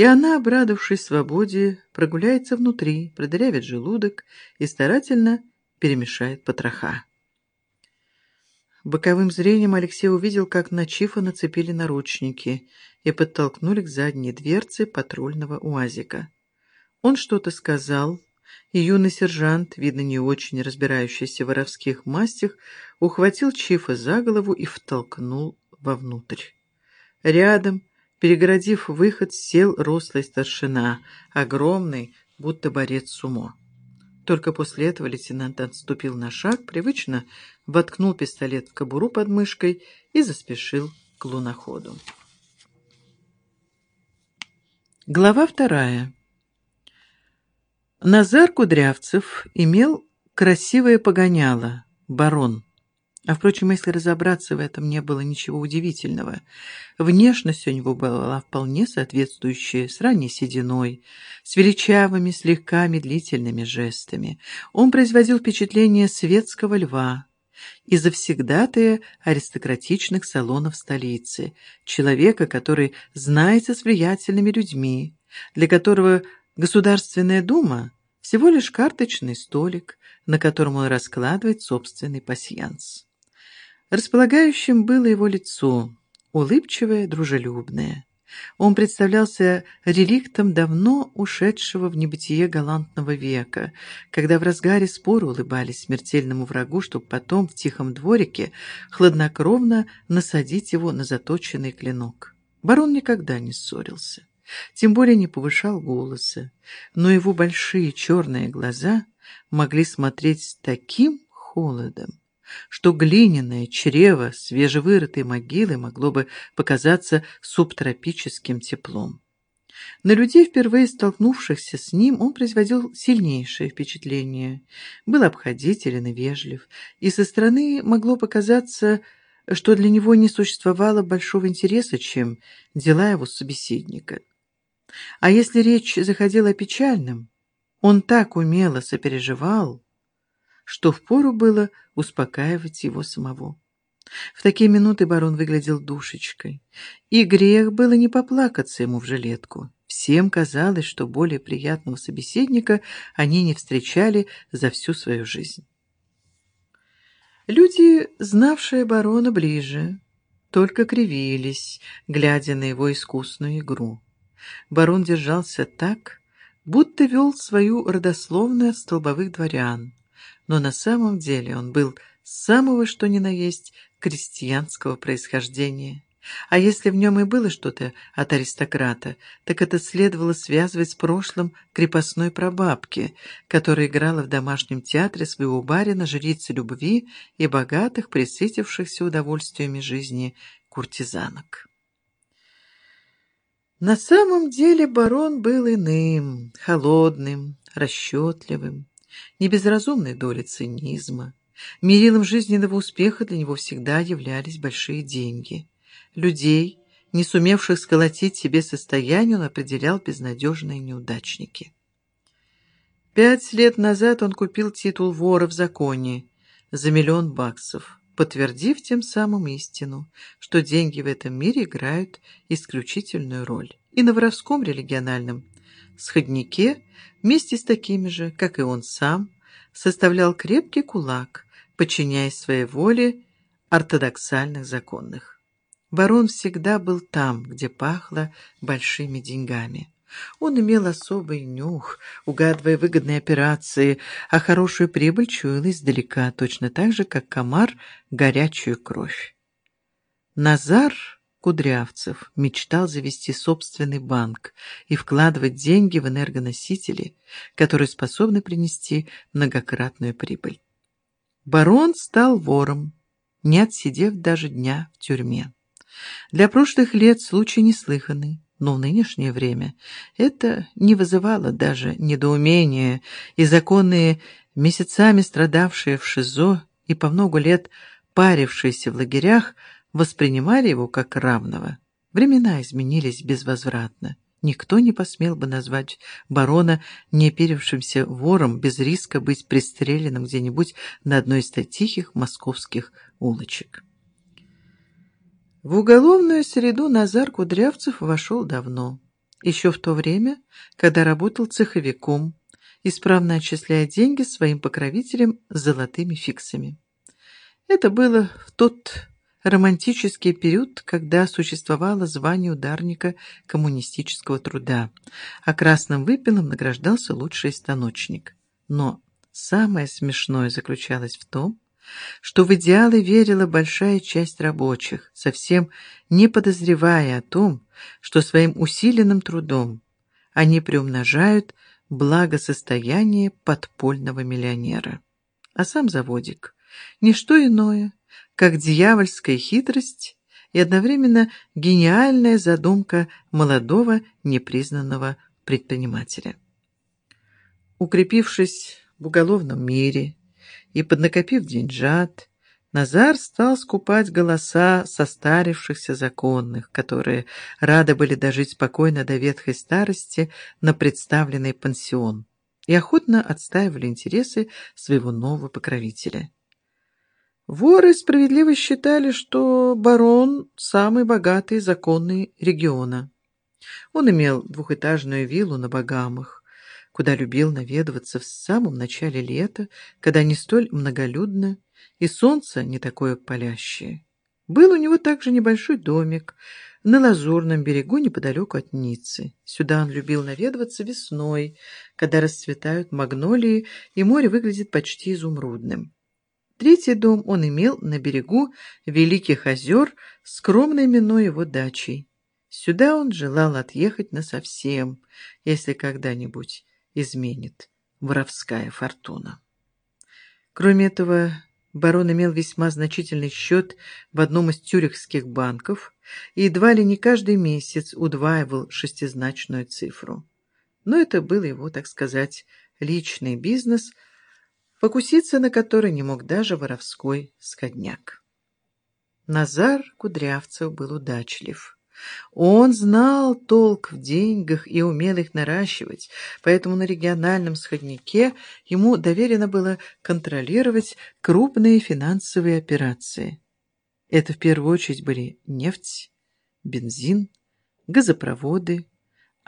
и она, обрадовавшись свободе, прогуляется внутри, продырявит желудок и старательно перемешает потроха. Боковым зрением Алексей увидел, как на Чифа нацепили наручники и подтолкнули к задней дверце патрульного УАЗика. Он что-то сказал, и юный сержант, видно не очень разбирающийся в воровских мастях, ухватил Чифа за голову и втолкнул вовнутрь. Рядом, перегородив выход, сел рослый старшина, огромный, будто борец сумо. Только после этого лейтенант отступил на шаг, привычно воткнул пистолет в кобуру под мышкой и заспешил к луноходу. Глава вторая. Назар Кудрявцев имел красивое погоняло, барон. А, впрочем, если разобраться в этом, не было ничего удивительного. Внешность у него была вполне соответствующая с ранней сединой, с величавыми, слегка медлительными жестами. Он производил впечатление светского льва и завсегдатая аристократичных салонов столицы, человека, который знается с влиятельными людьми, для которого Государственная дума – всего лишь карточный столик, на котором он раскладывает собственный пасьянс. Располагающим было его лицо, улыбчивое, дружелюбное. Он представлялся реликтом давно ушедшего в небытие галантного века, когда в разгаре спора улыбались смертельному врагу, чтобы потом в тихом дворике хладнокровно насадить его на заточенный клинок. Барон никогда не ссорился, тем более не повышал голоса, но его большие черные глаза могли смотреть с таким холодом, что глиняное чрево свежевырытой могилы могло бы показаться субтропическим теплом. На людей, впервые столкнувшихся с ним, он производил сильнейшее впечатление. Был обходителен и вежлив, и со стороны могло показаться, что для него не существовало большого интереса, чем дела его собеседника. А если речь заходила о печальном, он так умело сопереживал, что впору было успокаивать его самого. В такие минуты барон выглядел душечкой, и грех было не поплакаться ему в жилетку. Всем казалось, что более приятного собеседника они не встречали за всю свою жизнь. Люди, знавшие барона ближе, только кривились, глядя на его искусную игру. Барон держался так, будто вел свою родословную от столбовых дворян, но на самом деле он был самого что ни на есть крестьянского происхождения. А если в нем и было что-то от аристократа, так это следовало связывать с прошлым крепостной прабабки, которая играла в домашнем театре своего барина жрицы любви и богатых, присытившихся удовольствиями жизни куртизанок. На самом деле барон был иным, холодным, расчетливым, не без доли цинизма. Мерилом жизненного успеха для него всегда являлись большие деньги. Людей, не сумевших сколотить себе состояние, он определял безнадежные неудачники. Пять лет назад он купил титул вора в законе за миллион баксов, подтвердив тем самым истину, что деньги в этом мире играют исключительную роль. И на воровском религиональном сходнике вместе с такими же, как и он сам, составлял крепкий кулак, подчиняясь своей воле ортодоксальных законных. Барон всегда был там, где пахло большими деньгами. Он имел особый нюх, угадывая выгодные операции, а хорошую прибыль чуял издалека, точно так же, как комар горячую кровь. Назар Кудрявцев мечтал завести собственный банк и вкладывать деньги в энергоносители, которые способны принести многократную прибыль. Барон стал вором, не отсидев даже дня в тюрьме. Для прошлых лет случай неслыханный, но в нынешнее время это не вызывало даже недоумения, и законные, месяцами страдавшие в ШИЗО и по много лет парившиеся в лагерях, воспринимали его как равного. Времена изменились безвозвратно. Никто не посмел бы назвать барона неперевшимся вором без риска быть пристреленным где-нибудь на одной из тихих московских улочек. В уголовную среду Назар Кудрявцев вошел давно. еще в то время, когда работал цеховиком, исправно отчисляя деньги своим покровителям золотыми фиксами. Это было в тот романтический период, когда существовало звание ударника коммунистического труда, а красным выпилом награждался лучший станочник. Но самое смешное заключалось в том, что в идеалы верила большая часть рабочих, совсем не подозревая о том, что своим усиленным трудом они приумножают благосостояние подпольного миллионера. А сам заводик – не что иное, как дьявольская хитрость и одновременно гениальная задумка молодого непризнанного предпринимателя. Укрепившись в уголовном мире и поднакопив деньжат, Назар стал скупать голоса состарившихся законных, которые рады были дожить спокойно до ветхой старости на представленный пансион и охотно отстаивали интересы своего нового покровителя. Воры справедливо считали, что барон – самый богатый законный региона. Он имел двухэтажную виллу на Багамах, куда любил наведываться в самом начале лета, когда не столь многолюдно и солнце не такое палящее. Был у него также небольшой домик на лазурном берегу неподалеку от Ниццы. Сюда он любил наведываться весной, когда расцветают магнолии, и море выглядит почти изумрудным. Третий дом он имел на берегу Великих озер, скромной именной его дачей. Сюда он желал отъехать насовсем, если когда-нибудь изменит воровская фортуна. Кроме этого, барон имел весьма значительный счет в одном из тюрихских банков и едва ли не каждый месяц удваивал шестизначную цифру. Но это был его, так сказать, личный бизнес – покуситься на который не мог даже воровской сходняк. Назар Кудрявцев был удачлив. Он знал толк в деньгах и умел их наращивать, поэтому на региональном сходнике ему доверено было контролировать крупные финансовые операции. Это в первую очередь были нефть, бензин, газопроводы,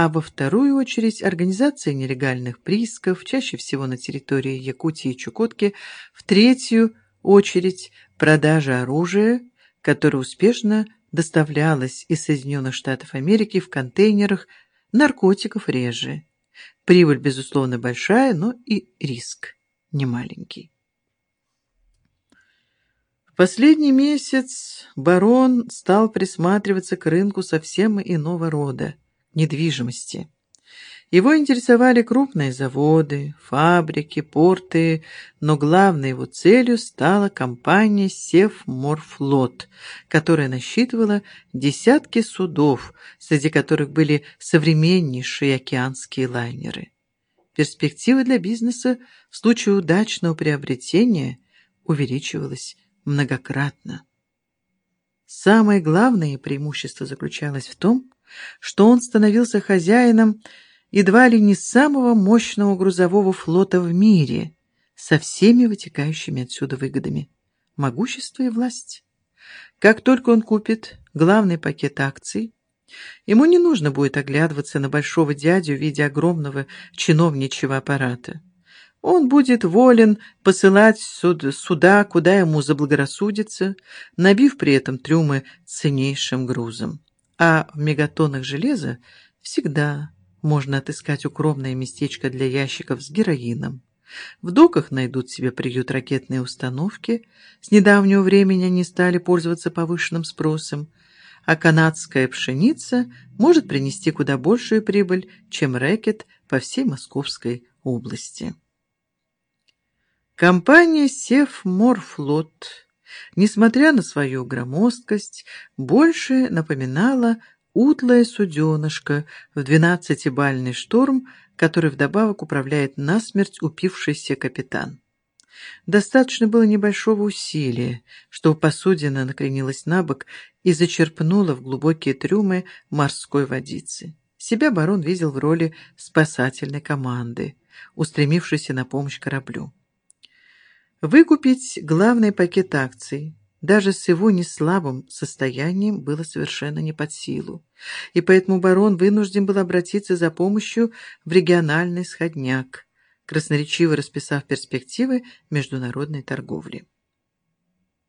а во вторую очередь организация нелегальных приисков, чаще всего на территории Якутии и Чукотки, в третью очередь продажа оружия, которое успешно доставлялось из Соединенных Штатов Америки в контейнерах, наркотиков реже. Прибыль, безусловно, большая, но и риск немаленький. В последний месяц барон стал присматриваться к рынку совсем иного рода недвижимости. Его интересовали крупные заводы, фабрики, порты, но главной его целью стала компания «Севморфлот», которая насчитывала десятки судов, среди которых были современнейшие океанские лайнеры. Перспектива для бизнеса в случае удачного приобретения увеличивалась многократно. Самое главное преимущество заключалось в том, что он становился хозяином едва ли не самого мощного грузового флота в мире, со всеми вытекающими отсюда выгодами, могущество и власть. Как только он купит главный пакет акций, ему не нужно будет оглядываться на большого дядю в виде огромного чиновничьего аппарата. Он будет волен посылать суд, суда, куда ему заблагорассудится, набив при этом трюмы ценнейшим грузом а в мегатоннах железа всегда можно отыскать укромное местечко для ящиков с героином. В доках найдут себе приют ракетные установки, с недавнего времени они стали пользоваться повышенным спросом, а канадская пшеница может принести куда большую прибыль, чем рэкет по всей Московской области. Компания «Севморфлот» несмотря на свою громоздкость, больше напоминала утлое суденышко в двенадцатибальный штурм, который вдобавок управляет насмерть упившийся капитан. Достаточно было небольшого усилия, чтобы посудина накренилась на бок и зачерпнула в глубокие трюмы морской водицы. Себя барон видел в роли спасательной команды, устремившейся на помощь кораблю. Выкупить главный пакет акций, даже с его неслабым состоянием было совершенно не под силу, и поэтому барон вынужден был обратиться за помощью в региональный сходняк, красноречиво расписав перспективы международной торговли.